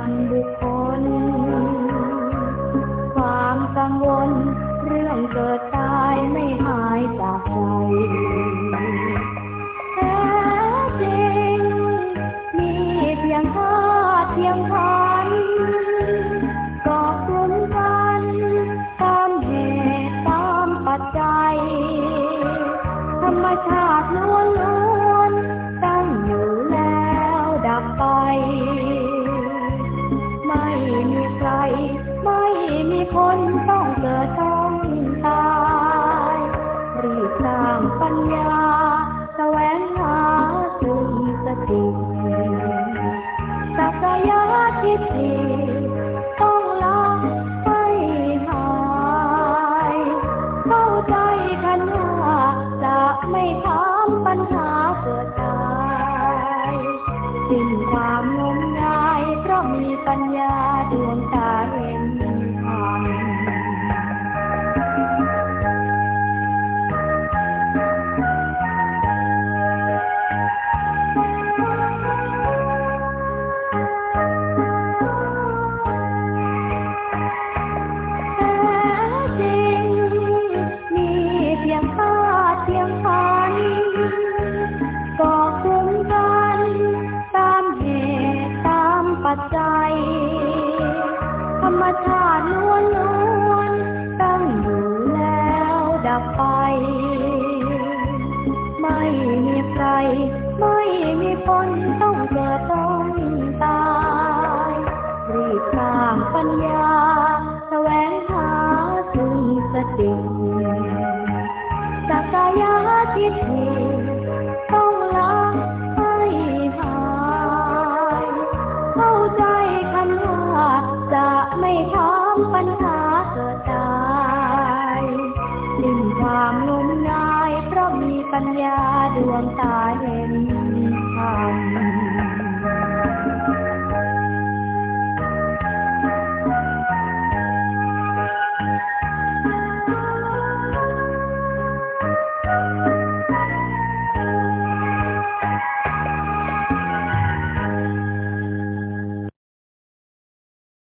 เป็นบุคคล ความกังวลเรื่องเกิดตา คนต้องเกิดต้องตาย รีบสร้างปัญญาแสวงหาซึ่งสติสักยะทิฏฐิต้องละไม่หายเข้าใจกันว่าจะไม่ถามปัญหาเกิดตายสิ้นความงมงายเพราะมีปัญญาับไป ไม่มีใคร ไม่มีคนต้องเกิดต้องตายรีบสร้างปัญญาแสวงหาซึ่งสติสักกาทิฏฐิต้องละให้หายเข้าใจคันว่าจะไม่ถามปัญหาเกิดต ความงมงายเพราะมีปัญญาดวงตาเห็นธรรม